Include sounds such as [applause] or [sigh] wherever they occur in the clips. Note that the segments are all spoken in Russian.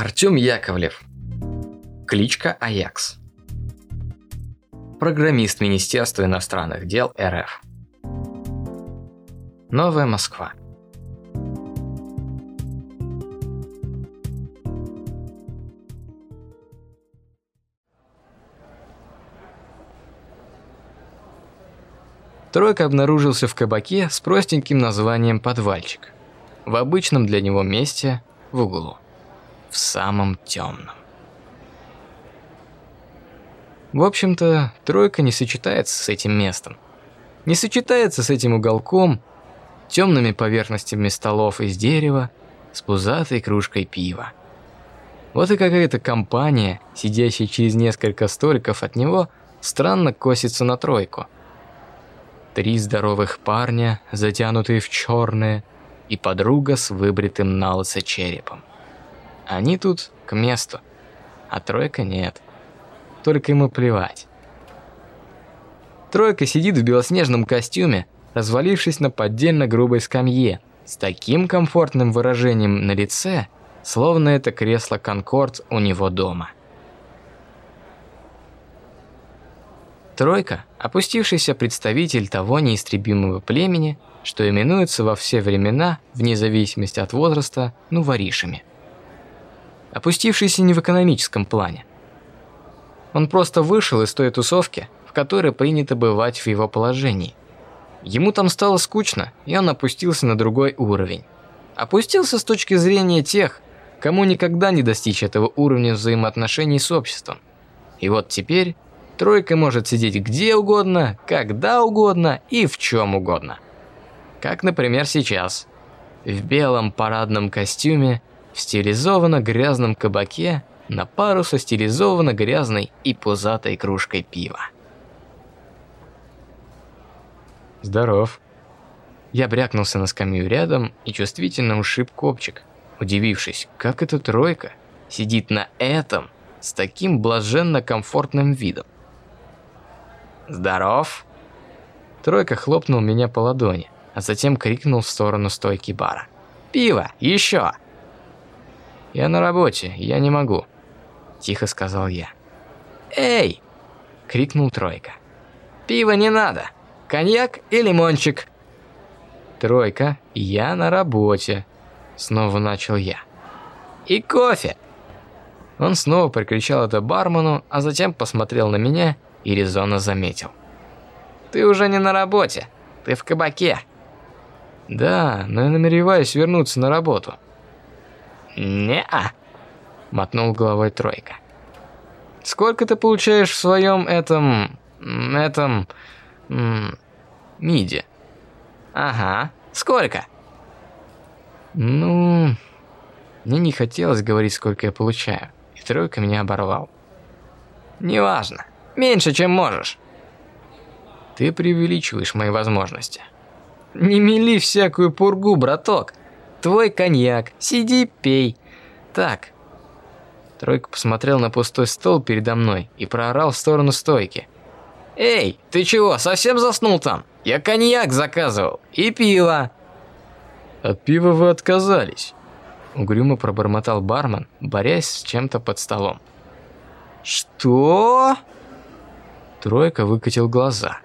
Артем Яковлев. Кличка Аякс. Программист Министерства иностранных дел РФ. Новая Москва. Тройка обнаружился в кабаке с простеньким названием «Подвальчик». В обычном для него месте в углу. В самом темном. В общем-то, тройка не сочетается с этим местом. Не сочетается с этим уголком, темными поверхностями столов из дерева, с пузатой кружкой пива. Вот и какая-то компания, сидящая через несколько столиков от него, странно косится на тройку – Три здоровых парня, затянутые в черное, и подруга с выбритым на лысо черепом. Они тут к месту, а тройка нет. Только ему плевать. Тройка сидит в белоснежном костюме, развалившись на поддельно грубой скамье, с таким комфортным выражением на лице, словно это кресло Конкорд у него дома. Тройка, опустившийся представитель того неистребимого племени, что именуется во все времена, вне зависимости от возраста, ну воришами. Опустившийся не в экономическом плане. Он просто вышел из той тусовки, в которой принято бывать в его положении. Ему там стало скучно, и он опустился на другой уровень. Опустился с точки зрения тех, кому никогда не достичь этого уровня взаимоотношений с обществом. И вот теперь Тройка может сидеть где угодно, когда угодно и в чем угодно. Как, например, сейчас. В белом парадном костюме, в стилизованно грязном кабаке, на пару со стилизованно грязной и пузатой кружкой пива. Здоров. Я брякнулся на скамью рядом и чувствительно ушиб копчик, удивившись, как эта тройка сидит на этом с таким блаженно комфортным видом. «Здоров!» Тройка хлопнул меня по ладони, а затем крикнул в сторону стойки бара. «Пиво! Еще!» «Я на работе, я не могу», – тихо сказал я. «Эй!» – крикнул Тройка. «Пиво не надо! Коньяк и лимончик!» «Тройка, я на работе», – снова начал я. «И кофе!» Он снова прикричал это бармену, а затем посмотрел на меня и резонно заметил. «Ты уже не на работе, ты в кабаке». «Да, но я намереваюсь вернуться на работу». «Не-а», – мотнул головой Тройка. «Сколько ты получаешь в своем этом... этом... миде?» «Ага, сколько?» «Ну...» Мне не хотелось говорить, сколько я получаю, и Тройка меня оборвал. «Неважно. Меньше, чем можешь. Ты преувеличиваешь мои возможности. Не мели всякую пургу, браток. Твой коньяк. Сиди, пей. Так. Тройка посмотрел на пустой стол передо мной и проорал в сторону стойки. Эй, ты чего, совсем заснул там? Я коньяк заказывал и пиво. От пива вы отказались. Угрюмо пробормотал бармен, борясь с чем-то под столом. Что? Тройка выкатил глаза.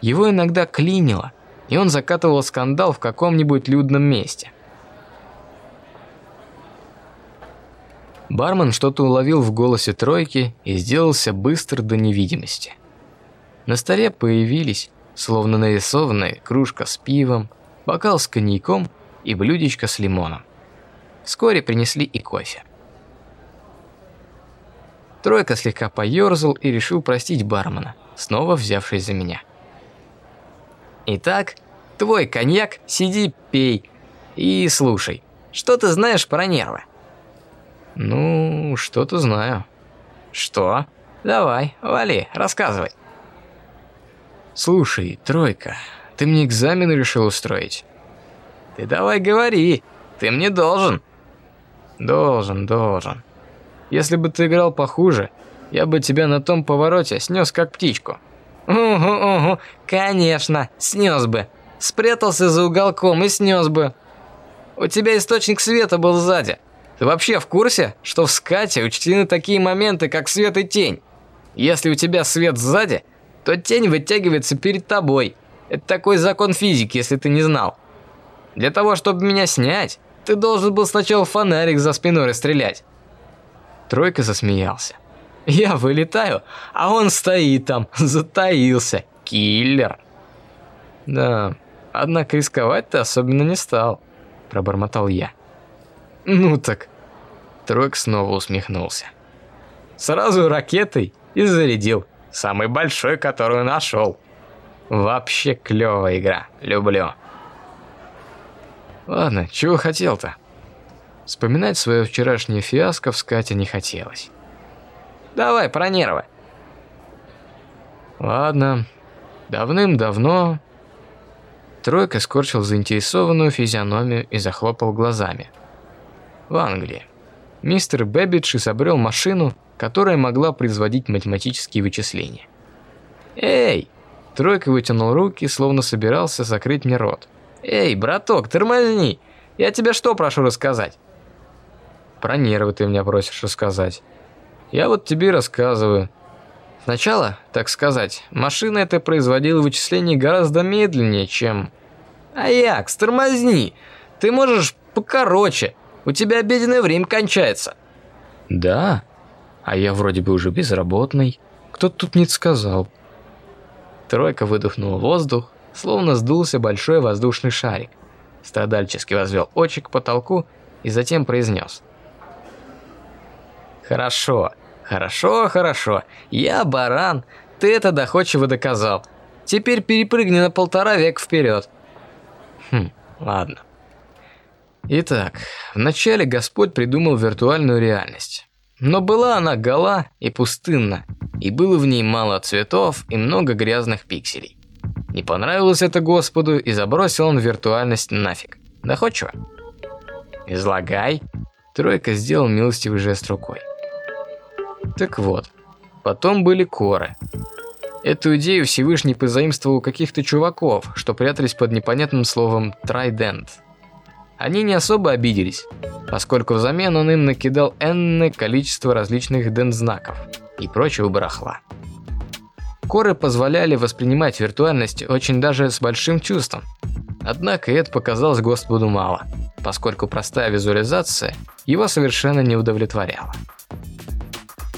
Его иногда клинило, и он закатывал скандал в каком-нибудь людном месте. Бармен что-то уловил в голосе тройки и сделался быстр до невидимости. На столе появились, словно нарисованные, кружка с пивом, бокал с коньяком и блюдечко с лимоном. Вскоре принесли и кофе. Тройка слегка поерзал и решил простить бармена, снова взявшись за меня. «Итак, твой коньяк, сиди, пей. И слушай, что ты знаешь про нервы?» «Ну, что-то знаю». «Что? Давай, вали, рассказывай». «Слушай, Тройка, ты мне экзамен решил устроить?» «Ты давай говори, ты мне должен». «Должен, должен. Если бы ты играл похуже, я бы тебя на том повороте снес как птичку». «Угу-угу, конечно, снес бы. Спрятался за уголком и снес бы. У тебя источник света был сзади. Ты вообще в курсе, что в скате учтены такие моменты, как свет и тень? Если у тебя свет сзади, то тень вытягивается перед тобой. Это такой закон физики, если ты не знал. Для того, чтобы меня снять, ты должен был сначала фонарик за спиной расстрелять. Тройка засмеялся. Я вылетаю, а он стоит там, [laughs] затаился. Киллер. Да, однако рисковать ты особенно не стал, пробормотал я. Ну так. Тройк снова усмехнулся. Сразу ракетой и зарядил. Самый большой, которую нашел. Вообще клевая игра. Люблю. Ладно, чего хотел-то? Вспоминать свое вчерашнее фиаско в скате не хотелось. Давай, про нервы. Ладно. Давным-давно... Тройка скорчил заинтересованную физиономию и захлопал глазами. В Англии. Мистер Бэббидж изобрел машину, которая могла производить математические вычисления. «Эй!» Тройка вытянул руки, словно собирался закрыть мне рот. «Эй, браток, тормозни! Я тебе что прошу рассказать?» «Про нервы ты меня просишь рассказать. Я вот тебе рассказываю. Сначала, так сказать, машина эта производила вычисления гораздо медленнее, чем... Аякс, тормозни! Ты можешь покороче, у тебя обеденное время кончается. Да? А я вроде бы уже безработный. Кто тут нет сказал. Тройка выдохнула воздух, словно сдулся большой воздушный шарик. Страдальчески возвел очи к потолку и затем произнес. «Хорошо, хорошо, хорошо. Я баран. Ты это доходчиво доказал. Теперь перепрыгни на полтора века вперед». Хм, ладно. Итак, вначале Господь придумал виртуальную реальность. Но была она гола и пустынна, и было в ней мало цветов и много грязных пикселей. Не понравилось это Господу, и забросил он виртуальность нафиг. Доходчиво? Излагай. Тройка сделал милостивый жест рукой. Так вот, потом были коры. Эту идею Всевышний позаимствовал у каких-то чуваков, что прятались под непонятным словом «трайдент». Они не особо обиделись, поскольку взамен он им накидал энное количество различных дент-знаков и прочего барахла. Коры позволяли воспринимать виртуальность очень даже с большим чувством. Однако это показалось Господу мало, поскольку простая визуализация его совершенно не удовлетворяла.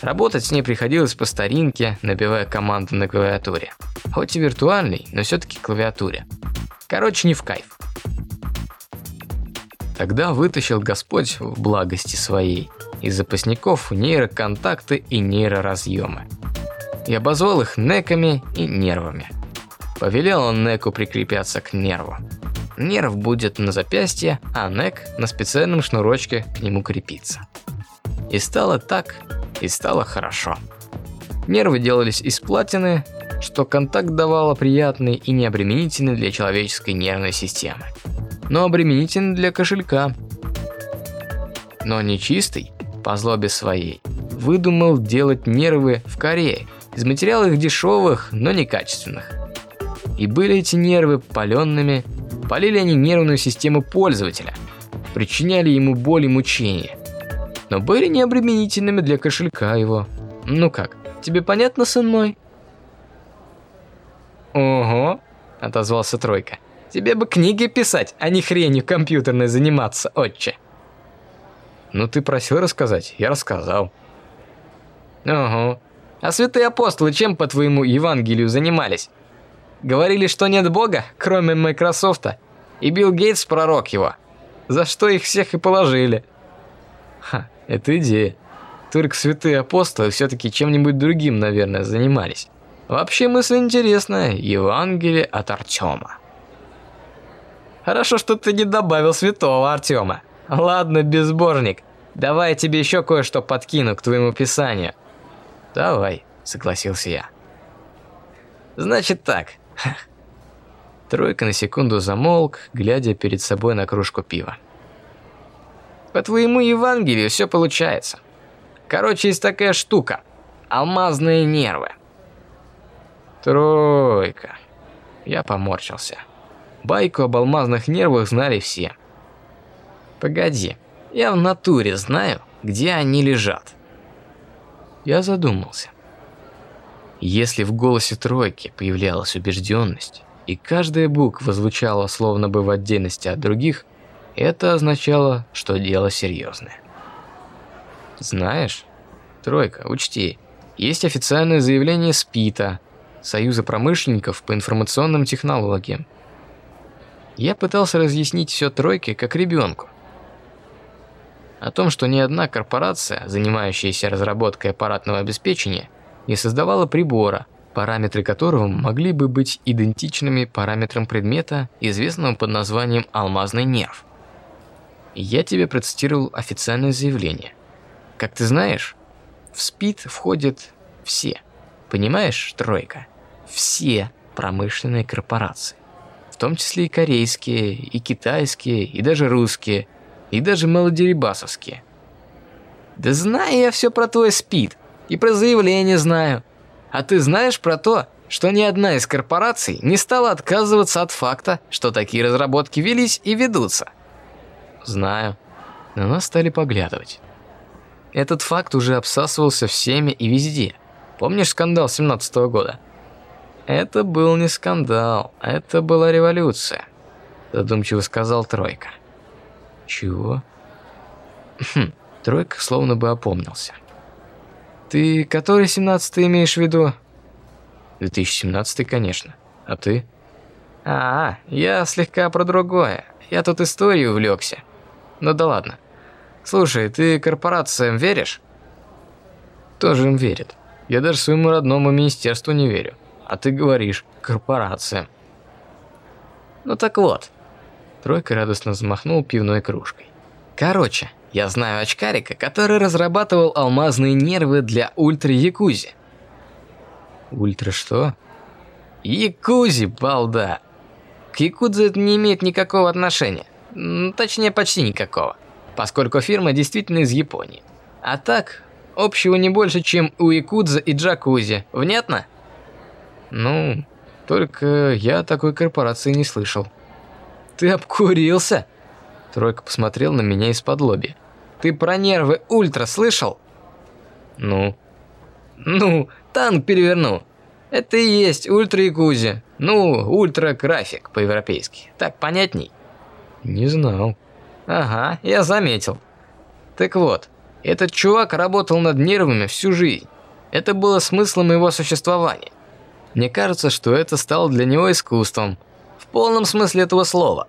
Работать с ней приходилось по старинке, набивая команды на клавиатуре. Хоть и виртуальной, но все-таки клавиатуре. Короче, не в кайф. Тогда вытащил Господь в благости своей из запасников нейроконтакты и нейроразъемы и обозвал их неками и нервами. Повелел он неку прикрепляться к нерву. Нерв будет на запястье, а нек на специальном шнурочке к нему крепиться. И стало так, и стало хорошо. Нервы делались из платины, что контакт давало приятный и необременительный для человеческой нервной системы. Но обременительный для кошелька. Но нечистый, по злобе своей, выдумал делать нервы в Корее, из материалов дешевых, но некачественных. И были эти нервы паленными, полили они нервную систему пользователя, причиняли ему боль и мучения. Но были необременительными для кошелька его. Ну как, тебе понятно, сын мой? Ого, отозвался Тройка. Тебе бы книги писать, а не хренью компьютерной заниматься, отче. Ну ты просил рассказать, я рассказал. Ого, а святые апостолы чем по твоему Евангелию занимались? Говорили, что нет Бога, кроме Майкрософта, и Билл Гейтс пророк его. За что их всех и положили. Ха, это идея. Только святые апостолы все-таки чем-нибудь другим, наверное, занимались. Вообще мысль интересная. Евангелие от Артема. Хорошо, что ты не добавил святого Артема. Ладно, безбожник. Давай я тебе еще кое-что подкину к твоему писанию. «Давай», — согласился я. «Значит так». [laughs] Тройка на секунду замолк, глядя перед собой на кружку пива. «По твоему Евангелию все получается. Короче, есть такая штука. Алмазные нервы». «Тройка». Я поморщился. Байку об алмазных нервах знали все. «Погоди, Я в натуре знаю, где они лежат. Я задумался. Если в голосе тройки появлялась убежденность, и каждая буква звучала словно бы в отдельности от других, это означало, что дело серьезное. Знаешь, тройка, учти, есть официальное заявление СПИТа, Союза промышленников по информационным технологиям. Я пытался разъяснить все тройке как ребенку. О том, что ни одна корпорация, занимающаяся разработкой аппаратного обеспечения, не создавала прибора, параметры которого могли бы быть идентичными параметрам предмета, известного под названием алмазный нерв. Я тебе процитировал официальное заявление. Как ты знаешь, в СПИД входят все. Понимаешь, тройка? Все промышленные корпорации. В том числе и корейские, и китайские, и даже русские, и даже молодерибасовские. Да знаю я все про твой СПИД, и про заявление знаю. А ты знаешь про то, что ни одна из корпораций не стала отказываться от факта, что такие разработки велись и ведутся? Знаю. На нас стали поглядывать. Этот факт уже обсасывался всеми и везде. Помнишь скандал 17 -го года? Это был не скандал, это была революция, задумчиво сказал Тройка. Чего? Хм, Тройка словно бы опомнился. Ты который 17 имеешь в виду? 2017, конечно. А ты? А, я слегка про другое. Я тут историей увлекся. Ну да ладно. Слушай, ты корпорациям веришь? Тоже им верит. Я даже своему родному министерству не верю. А ты говоришь, корпорациям. Ну так вот. Тройка радостно взмахнул пивной кружкой. Короче, я знаю очкарика, который разрабатывал алмазные нервы для ультра-якузи. Ультра что? Якузи, балда. К якудзе это не имеет никакого отношения. Точнее, почти никакого поскольку фирма действительно из Японии. А так, общего не больше, чем у Якудза и Джакузи. Внятно? Ну, только я такой корпорации не слышал. Ты обкурился? Тройка посмотрел на меня из-под лоби. Ты про нервы ультра слышал? Ну? Ну, танк переверну. Это и есть ультра Якузи. Ну, ультра график по-европейски. Так понятней? Не знал. Ага, я заметил. Так вот, этот чувак работал над нервами всю жизнь. Это было смыслом его существования. Мне кажется, что это стало для него искусством, в полном смысле этого слова.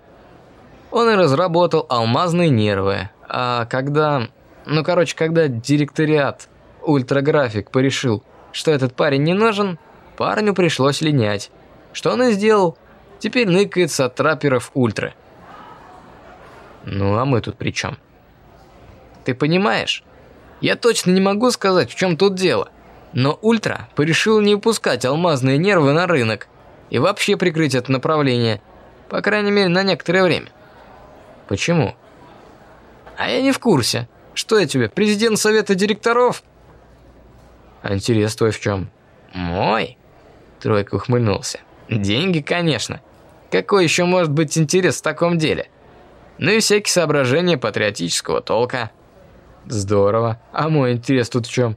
Он и разработал алмазные нервы, а когда... Ну, короче, когда директориат Ультраграфик порешил, что этот парень не нужен, парню пришлось линять. Что он и сделал. Теперь ныкается от трапперов Ультра. Ну а мы тут при чем? Ты понимаешь? Я точно не могу сказать, в чем тут дело. Но Ультра порешил не упускать алмазные нервы на рынок и вообще прикрыть это направление, по крайней мере на некоторое время. Почему? А я не в курсе. Что я тебе, президент совета директоров? А интерес твой в чем? Мой? Тройка ухмыльнулся. Деньги, конечно. Какой еще может быть интерес в таком деле? Ну и всякие соображения патриотического толка. Здорово. А мой интерес тут в чем?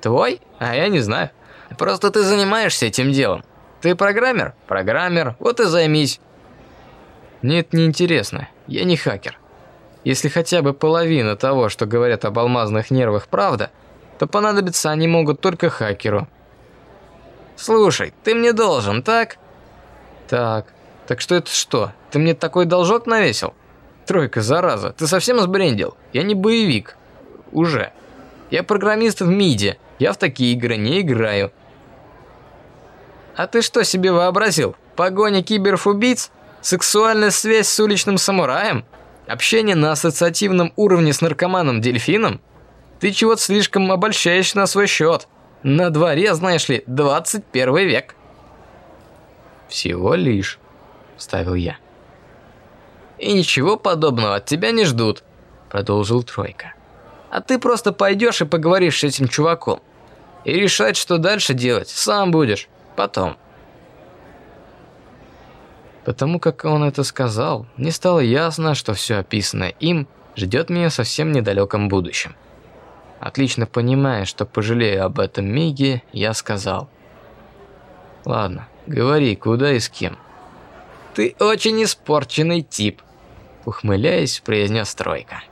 Твой? А я не знаю. Просто ты занимаешься этим делом. Ты программер? Программер. Вот и займись. Нет, не интересно. Я не хакер. Если хотя бы половина того, что говорят об алмазных нервах, правда, то понадобиться они могут только хакеру. Слушай, ты мне должен, так? Так. Так что это что? Ты мне такой должок навесил? Тройка, зараза, ты совсем сбрендил? Я не боевик. Уже. Я программист в МИДе. Я в такие игры не играю. А ты что себе вообразил? Погоня киберфубийц? Сексуальная связь с уличным самураем? Общение на ассоциативном уровне с наркоманом-дельфином? Ты чего-то слишком обольщаешь на свой счет. На дворе, знаешь ли, 21 век. Всего лишь, вставил я. И ничего подобного от тебя не ждут, продолжил Тройка. А ты просто пойдешь и поговоришь с этим чуваком. И решать, что дальше делать, сам будешь. Потом. Потому как он это сказал, мне стало ясно, что все описанное им ждет меня совсем недалеком будущем. Отлично понимая, что пожалею об этом миге, я сказал. «Ладно, говори, куда и с кем». «Ты очень испорченный тип», – ухмыляясь, произнес Тройка.